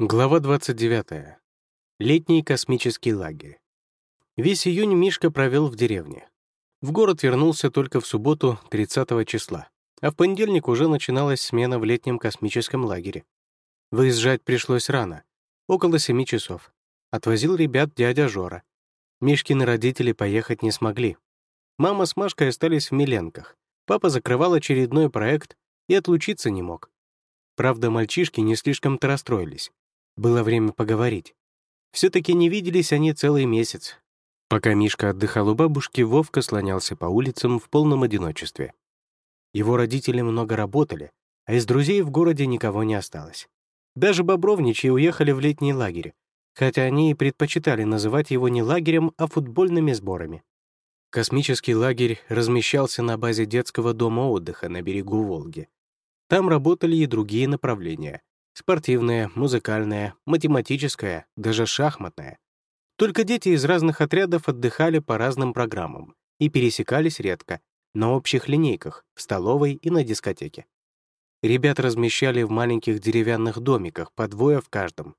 Глава 29. Летний космический лагерь. Весь июнь Мишка провел в деревне. В город вернулся только в субботу, 30 числа, а в понедельник уже начиналась смена в летнем космическом лагере. Выезжать пришлось рано, около 7 часов. Отвозил ребят дядя Жора. Мишкины родители поехать не смогли. Мама с Машкой остались в Миленках. Папа закрывал очередной проект и отлучиться не мог. Правда, мальчишки не слишком-то расстроились. Было время поговорить. Все-таки не виделись они целый месяц. Пока Мишка отдыхал у бабушки, Вовка слонялся по улицам в полном одиночестве. Его родители много работали, а из друзей в городе никого не осталось. Даже Бобровничьи уехали в летний лагерь, хотя они и предпочитали называть его не лагерем, а футбольными сборами. Космический лагерь размещался на базе детского дома отдыха на берегу Волги. Там работали и другие направления, Спортивная, музыкальная, математическая, даже шахматная. Только дети из разных отрядов отдыхали по разным программам и пересекались редко, на общих линейках, в столовой и на дискотеке. Ребят размещали в маленьких деревянных домиках, по двое в каждом.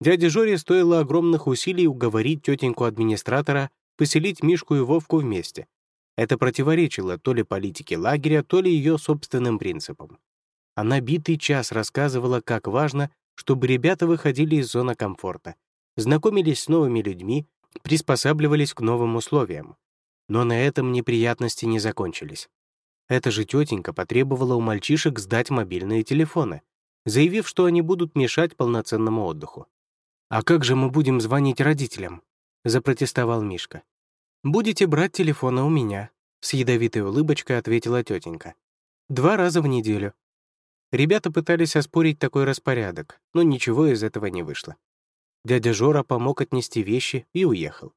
Дяде Жоре стоило огромных усилий уговорить тетеньку-администратора поселить Мишку и Вовку вместе. Это противоречило то ли политике лагеря, то ли ее собственным принципам. Она битый час рассказывала, как важно, чтобы ребята выходили из зоны комфорта, знакомились с новыми людьми, приспосабливались к новым условиям. Но на этом неприятности не закончились. Эта же тетенька потребовала у мальчишек сдать мобильные телефоны, заявив, что они будут мешать полноценному отдыху. «А как же мы будем звонить родителям?» — запротестовал Мишка. «Будете брать телефоны у меня», — с ядовитой улыбочкой ответила тетенька. «Два раза в неделю. Ребята пытались оспорить такой распорядок, но ничего из этого не вышло. Дядя Жора помог отнести вещи и уехал.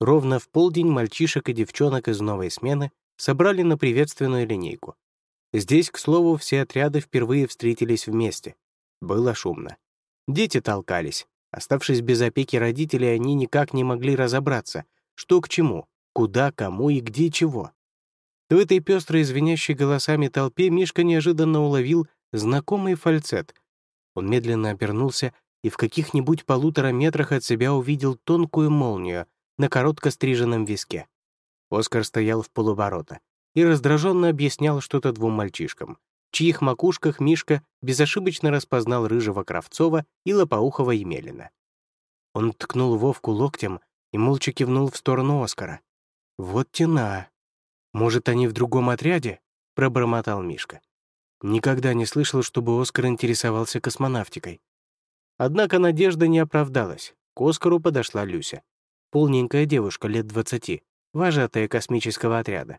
Ровно в полдень мальчишек и девчонок из новой смены собрали на приветственную линейку. Здесь, к слову, все отряды впервые встретились вместе. Было шумно. Дети толкались. Оставшись без опеки родителей, они никак не могли разобраться, что к чему, куда, кому и где чего. В этой пестрой, звенящей голосами толпе Мишка неожиданно уловил знакомый фальцет. Он медленно обернулся и в каких-нибудь полутора метрах от себя увидел тонкую молнию на коротко стриженном виске. Оскар стоял в полуборота и раздраженно объяснял что-то двум мальчишкам, чьих макушках Мишка безошибочно распознал рыжего Кравцова и лопоухого Емелина. Он ткнул Вовку локтем и молча кивнул в сторону Оскара. «Вот тена. Может, они в другом отряде?» — пробормотал Мишка. Никогда не слышал, чтобы Оскар интересовался космонавтикой. Однако надежда не оправдалась. К Оскару подошла Люся. Полненькая девушка лет двадцати, вожатая космического отряда.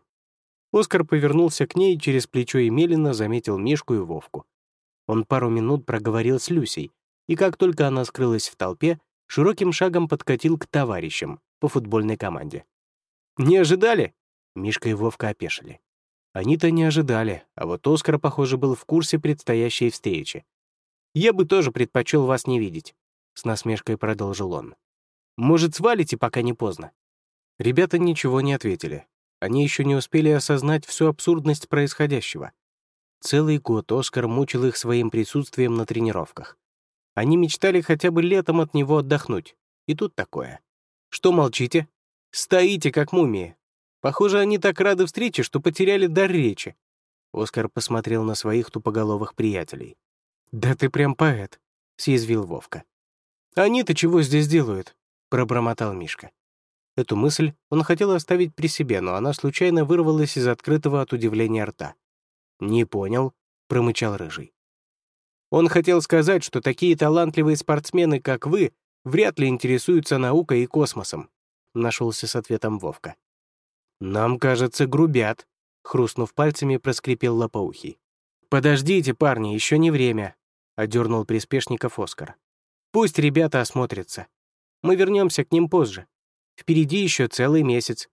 Оскар повернулся к ней и через плечо Емелина заметил Мишку и Вовку. Он пару минут проговорил с Люсей, и как только она скрылась в толпе, широким шагом подкатил к товарищам по футбольной команде. «Не ожидали?» Мишка и Вовка опешили. Они-то не ожидали, а вот Оскар, похоже, был в курсе предстоящей встречи. «Я бы тоже предпочел вас не видеть», — с насмешкой продолжил он. «Может, свалите, пока не поздно?» Ребята ничего не ответили. Они еще не успели осознать всю абсурдность происходящего. Целый год Оскар мучил их своим присутствием на тренировках. Они мечтали хотя бы летом от него отдохнуть. И тут такое. «Что молчите? Стоите, как мумии. Похоже, они так рады встрече, что потеряли дар речи. Оскар посмотрел на своих тупоголовых приятелей. «Да ты прям поэт», — съязвил Вовка. «Они-то чего здесь делают?» — пробормотал Мишка. Эту мысль он хотел оставить при себе, но она случайно вырвалась из открытого от удивления рта. «Не понял», — промычал Рыжий. Он хотел сказать, что такие талантливые спортсмены, как вы, вряд ли интересуются наукой и космосом», — нашелся с ответом Вовка. «Нам, кажется, грубят», — хрустнув пальцами, проскрипел лопоухий. «Подождите, парни, еще не время», — одернул приспешников Оскар. «Пусть ребята осмотрятся. Мы вернемся к ним позже. Впереди еще целый месяц».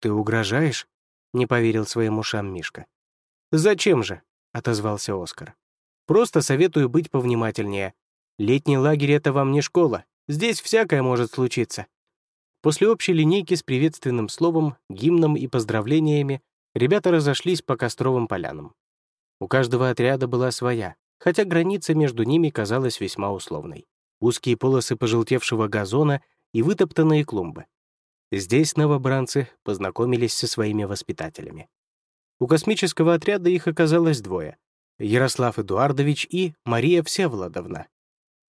«Ты угрожаешь?» — не поверил своим ушам Мишка. «Зачем же?» — отозвался Оскар. «Просто советую быть повнимательнее. Летний лагерь — это вам не школа. Здесь всякое может случиться. После общей линейки с приветственным словом, гимном и поздравлениями ребята разошлись по костровым полянам. У каждого отряда была своя, хотя граница между ними казалась весьма условной. узкие полосы пожелтевшего газона и вытоптанные клумбы. Здесь новобранцы познакомились со своими воспитателями. У космического отряда их оказалось двое — Ярослав Эдуардович и Мария Всеволодовна.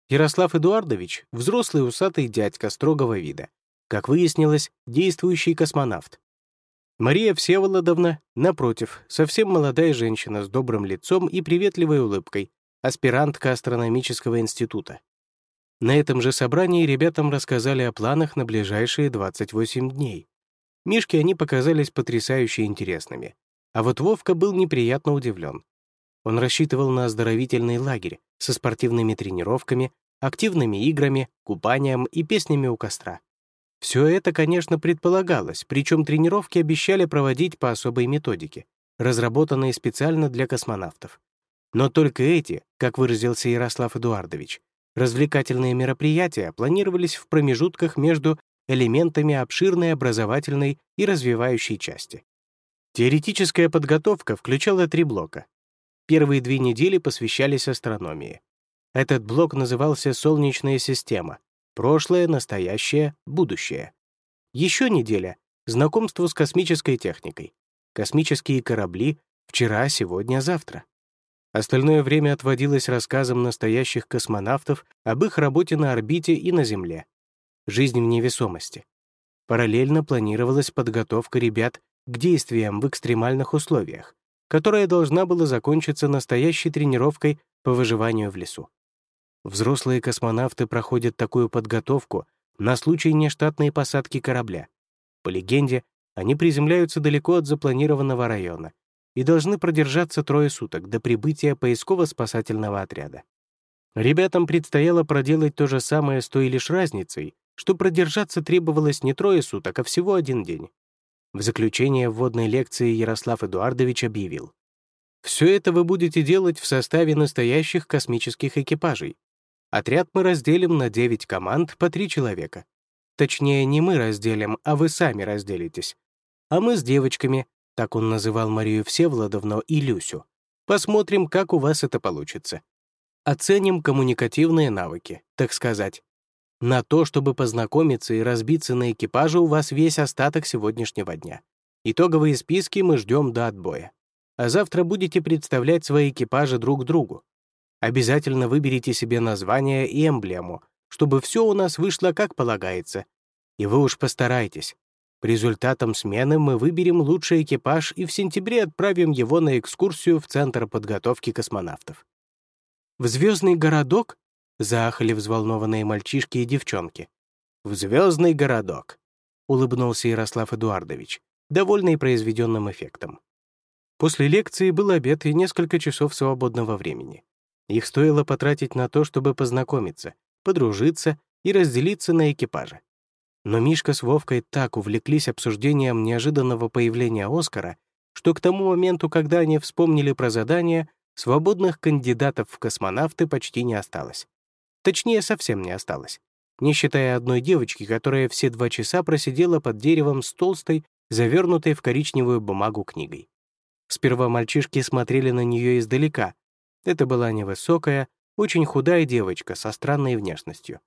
Ярослав Эдуардович — взрослый усатый дядька строгого вида. Как выяснилось, действующий космонавт. Мария Всеволодовна, напротив, совсем молодая женщина с добрым лицом и приветливой улыбкой, аспирантка астрономического института. На этом же собрании ребятам рассказали о планах на ближайшие 28 дней. Мишке они показались потрясающе интересными. А вот Вовка был неприятно удивлен. Он рассчитывал на оздоровительный лагерь со спортивными тренировками, активными играми, купанием и песнями у костра. Все это, конечно, предполагалось, причем тренировки обещали проводить по особой методике, разработанной специально для космонавтов. Но только эти, как выразился Ярослав Эдуардович, развлекательные мероприятия планировались в промежутках между элементами обширной образовательной и развивающей части. Теоретическая подготовка включала три блока. Первые две недели посвящались астрономии. Этот блок назывался «Солнечная система», Прошлое, настоящее, будущее. Еще неделя — знакомство с космической техникой. Космические корабли вчера, сегодня, завтра. Остальное время отводилось рассказам настоящих космонавтов об их работе на орбите и на Земле. Жизнь в невесомости. Параллельно планировалась подготовка ребят к действиям в экстремальных условиях, которая должна была закончиться настоящей тренировкой по выживанию в лесу. Взрослые космонавты проходят такую подготовку на случай нештатной посадки корабля. По легенде, они приземляются далеко от запланированного района и должны продержаться трое суток до прибытия поисково-спасательного отряда. Ребятам предстояло проделать то же самое с той лишь разницей, что продержаться требовалось не трое суток, а всего один день. В заключение вводной лекции Ярослав Эдуардович объявил. «Все это вы будете делать в составе настоящих космических экипажей, Отряд мы разделим на 9 команд по 3 человека. Точнее, не мы разделим, а вы сами разделитесь. А мы с девочками, так он называл Марию Всеволодовну и Люсю, посмотрим, как у вас это получится. Оценим коммуникативные навыки, так сказать. На то, чтобы познакомиться и разбиться на экипаже, у вас весь остаток сегодняшнего дня. Итоговые списки мы ждем до отбоя. А завтра будете представлять свои экипажи друг другу. Обязательно выберите себе название и эмблему, чтобы все у нас вышло как полагается. И вы уж постарайтесь. По результатам смены мы выберем лучший экипаж и в сентябре отправим его на экскурсию в Центр подготовки космонавтов. «В звездный городок?» — заахали взволнованные мальчишки и девчонки. «В звездный городок», — улыбнулся Ярослав Эдуардович, довольный произведенным эффектом. После лекции был обед и несколько часов свободного времени. Их стоило потратить на то, чтобы познакомиться, подружиться и разделиться на экипаже. Но Мишка с Вовкой так увлеклись обсуждением неожиданного появления Оскара, что к тому моменту, когда они вспомнили про задание, свободных кандидатов в космонавты почти не осталось. Точнее, совсем не осталось. Не считая одной девочки, которая все два часа просидела под деревом с толстой, завернутой в коричневую бумагу книгой. Сперва мальчишки смотрели на нее издалека, это была невысокая, очень худая девочка со странной внешностью.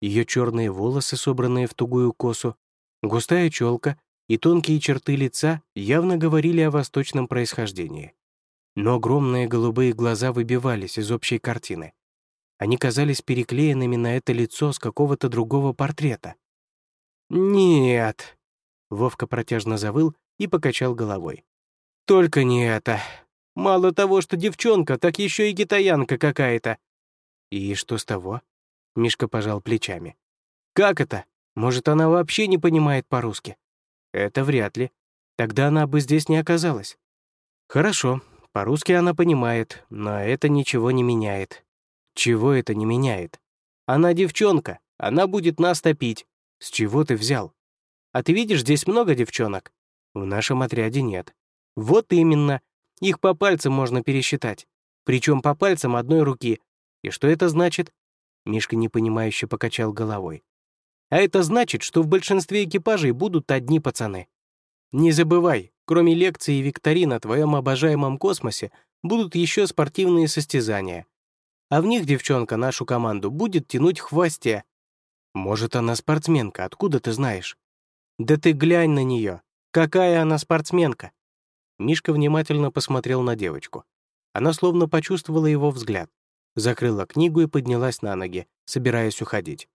Ее черные волосы, собранные в тугую косу, густая челка и тонкие черты лица явно говорили о восточном происхождении. Но огромные голубые глаза выбивались из общей картины. Они казались переклеенными на это лицо с какого-то другого портрета. «Нет», — Вовка протяжно завыл и покачал головой. «Только не это. Мало того, что девчонка, так еще и китаянка какая-то». «И что с того?» Мишка пожал плечами. «Как это? Может, она вообще не понимает по-русски?» «Это вряд ли. Тогда она бы здесь не оказалась». «Хорошо, по-русски она понимает, но это ничего не меняет». «Чего это не меняет?» «Она девчонка, она будет нас топить». «С чего ты взял?» «А ты видишь, здесь много девчонок?» «В нашем отряде нет». «Вот именно. Их по пальцам можно пересчитать. Причем по пальцам одной руки. И что это значит? Мишка непонимающе покачал головой. А это значит, что в большинстве экипажей будут одни пацаны. Не забывай, кроме лекций и викторин о твоем обожаемом космосе, будут еще спортивные состязания. а в них девчонка нашу команду будет тянуть хвосте. Может, она спортсменка, откуда ты знаешь? Да ты глянь на нее. Какая она спортсменка? Мишка внимательно посмотрел на девочку. Она словно почувствовала его взгляд, закрыла книгу и поднялась на ноги, собираясь уходить.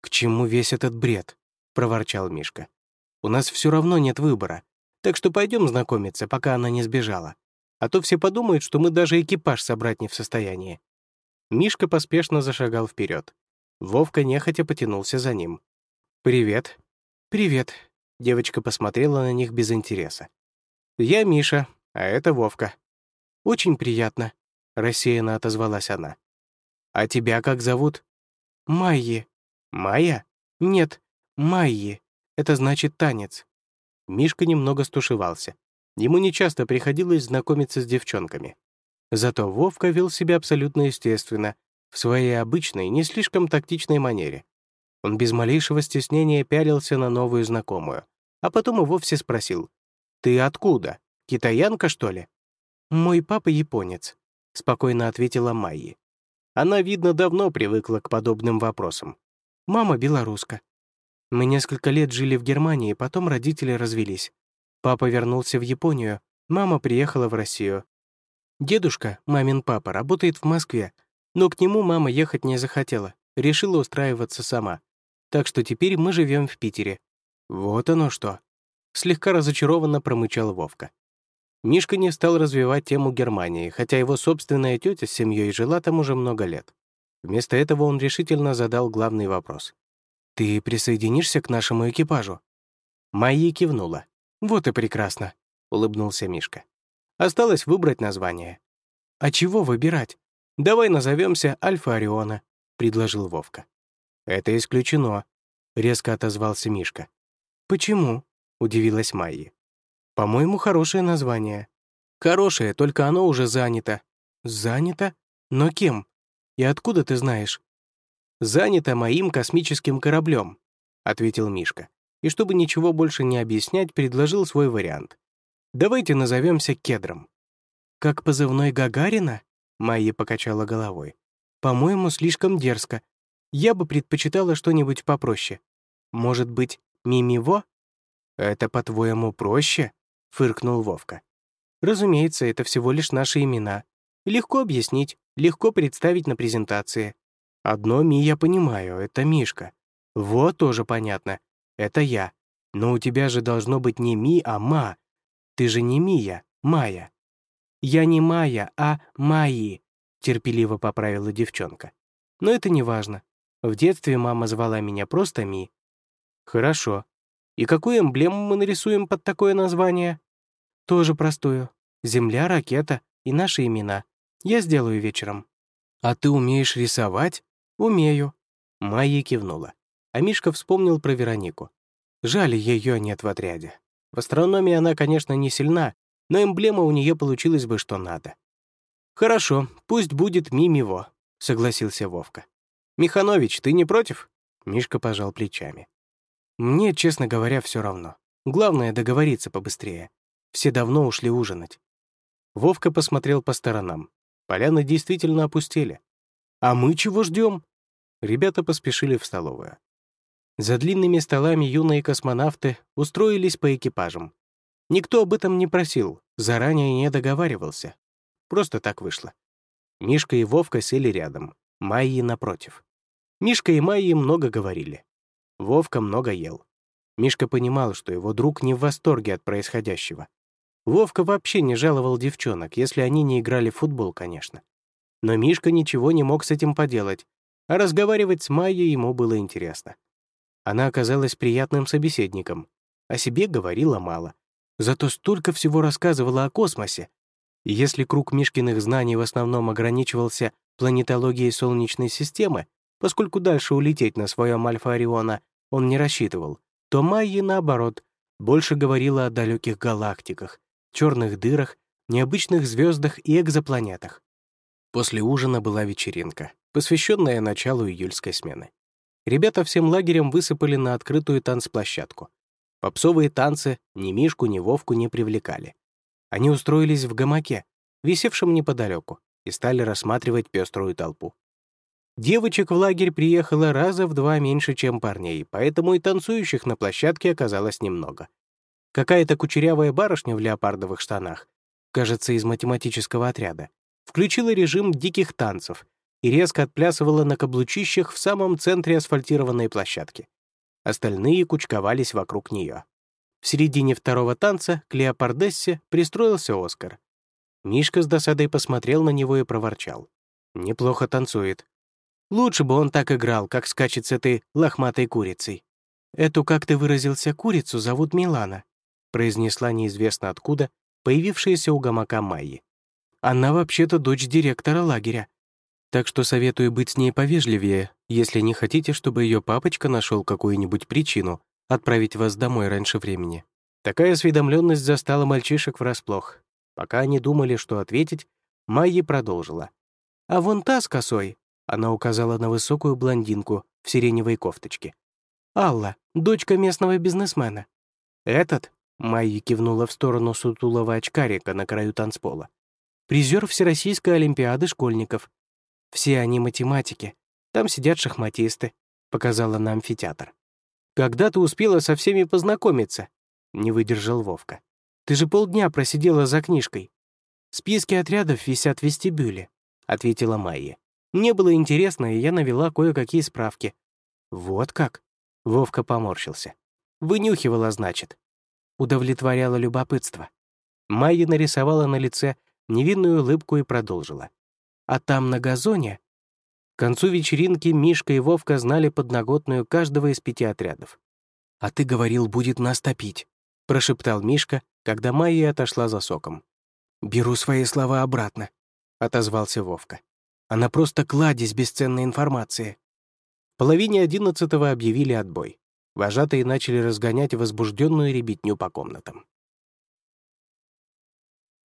«К чему весь этот бред?» — проворчал Мишка. «У нас все равно нет выбора, так что пойдем знакомиться, пока она не сбежала. А то все подумают, что мы даже экипаж собрать не в состоянии». Мишка поспешно зашагал вперед. Вовка нехотя потянулся за ним. «Привет». «Привет», — девочка посмотрела на них без интереса. «Я Миша, а это Вовка». «Очень приятно», — рассеянно отозвалась она. «А тебя как зовут?» «Майи». «Майя?» «Нет, Майи. Это значит танец». Мишка немного стушевался. Ему нечасто приходилось знакомиться с девчонками. Зато Вовка вел себя абсолютно естественно, в своей обычной, не слишком тактичной манере. Он без малейшего стеснения пялился на новую знакомую, а потом и вовсе спросил, «Ты откуда? Китаянка, что ли?» «Мой папа японец», — спокойно ответила Майи. Она, видно, давно привыкла к подобным вопросам. «Мама белоруска. Мы несколько лет жили в Германии, потом родители развелись. Папа вернулся в Японию, мама приехала в Россию. Дедушка, мамин папа, работает в Москве, но к нему мама ехать не захотела, решила устраиваться сама. Так что теперь мы живем в Питере. Вот оно что. Слегка разочарованно промычал Вовка. Мишка не стал развивать тему Германии, хотя его собственная тетя с семьей жила там уже много лет. Вместо этого он решительно задал главный вопрос. «Ты присоединишься к нашему экипажу?» Майя кивнула. «Вот и прекрасно», — улыбнулся Мишка. «Осталось выбрать название». «А чего выбирать? Давай назовемся Альфа Ориона», — предложил Вовка. «Это исключено», — резко отозвался Мишка. «Почему?» — удивилась Майя. «По-моему, хорошее название». «Хорошее, только оно уже занято». «Занято? Но кем? И откуда ты знаешь?» «Занято моим космическим кораблем», — ответил Мишка. И чтобы ничего больше не объяснять, предложил свой вариант. «Давайте назовемся Кедром». «Как позывной Гагарина?» — Майя покачала головой. «По-моему, слишком дерзко. Я бы предпочитала что-нибудь попроще. Может быть, Мимиво?» «Это, по-твоему, проще?» — фыркнул Вовка. «Разумеется, это всего лишь наши имена. Легко объяснить, легко представить на презентации. Одно Ми я понимаю, это Мишка. Вот тоже понятно. Это я. Но у тебя же должно быть не Ми, а Ма. Ты же не Мия, Майя. Я не Майя, а Майи, терпеливо поправила девчонка. Но это не важно. В детстве мама звала меня просто Ми. Хорошо. И какую эмблему мы нарисуем под такое название? Тоже простую. Земля, ракета и наши имена. Я сделаю вечером. А ты умеешь рисовать? «Умею». Майя кивнула. А Мишка вспомнил про Веронику. Жаль, ее нет в отряде. В астрономии она, конечно, не сильна, но эмблема у нее получилась бы что надо. «Хорошо, пусть будет Мимиво», — согласился Вовка. «Миханович, ты не против?» Мишка пожал плечами. «Мне, честно говоря, все равно. Главное — договориться побыстрее. Все давно ушли ужинать». Вовка посмотрел по сторонам. Поляны действительно опустели. «А мы чего ждем? Ребята поспешили в столовую. За длинными столами юные космонавты устроились по экипажам. Никто об этом не просил, заранее не договаривался. Просто так вышло. Мишка и Вовка сели рядом, Майи напротив. Мишка и Майи много говорили. Вовка много ел. Мишка понимал, что его друг не в восторге от происходящего. Вовка вообще не жаловал девчонок, если они не играли в футбол, конечно. Но Мишка ничего не мог с этим поделать, а разговаривать с Майей ему было интересно. Она оказалась приятным собеседником, о себе говорила мало, зато столько всего рассказывала о космосе. И если круг Мишкиных знаний в основном ограничивался планетологией Солнечной системы, поскольку дальше улететь на своем Альфа Ориона он не рассчитывал, то Майя, наоборот, больше говорила о далеких галактиках, черных дырах, необычных звездах и экзопланетах. После ужина была вечеринка, посвященная началу июльской смены. Ребята всем лагерем высыпали на открытую танцплощадку. Попсовые танцы ни Мишку, ни Вовку не привлекали. Они устроились в гамаке, висевшем неподалеку, и стали рассматривать пеструю толпу. Девочек в лагерь приехало раза в два меньше, чем парней, поэтому и танцующих на площадке оказалось немного. Какая-то кучерявая барышня в леопардовых штанах, кажется, из математического отряда, включила режим диких танцев и резко отплясывала на каблучищах в самом центре асфальтированной площадки. Остальные кучковались вокруг нее. В середине второго танца к Леопардессе пристроился Оскар. Мишка с досадой посмотрел на него и проворчал. «Неплохо танцует. Лучше бы он так играл, как скачет с этой лохматой курицей. Эту, как ты выразился, курицу зовут Милана», произнесла неизвестно откуда появившаяся у гамака Майи. «Она вообще-то дочь директора лагеря. Так что советую быть с ней повежливее, если не хотите, чтобы ее папочка нашел какую-нибудь причину отправить вас домой раньше времени». Такая осведомленность застала мальчишек врасплох. Пока они думали, что ответить, Майи продолжила. «А вон та с косой», — она указала на высокую блондинку в сиреневой кофточке. «Алла, дочка местного бизнесмена». «Этот?» — Майи кивнула в сторону сутулого очкарика на краю танцпола. «Призер Всероссийской Олимпиады школьников. Все они математики. Там сидят шахматисты», — показала на амфитеатр. «Когда ты успела со всеми познакомиться?» — не выдержал Вовка. «Ты же полдня просидела за книжкой». «Списки отрядов висят в вестибюле», — ответила Майя. «Мне было интересно, и я навела кое-какие справки». «Вот как?» — Вовка поморщился. «Вынюхивала, значит». Удовлетворяло любопытство. Майя нарисовала на лице невинную улыбку и продолжила. А там на газоне... К концу вечеринки Мишка и Вовка знали подноготную каждого из пяти отрядов. «А ты говорил, будет нас топить», — прошептал Мишка, когда Майя отошла за соком. «Беру свои слова обратно», — отозвался Вовка. «Она просто кладезь бесценной информации». В половине одиннадцатого объявили отбой. Вожатые начали разгонять возбужденную ребятню по комнатам.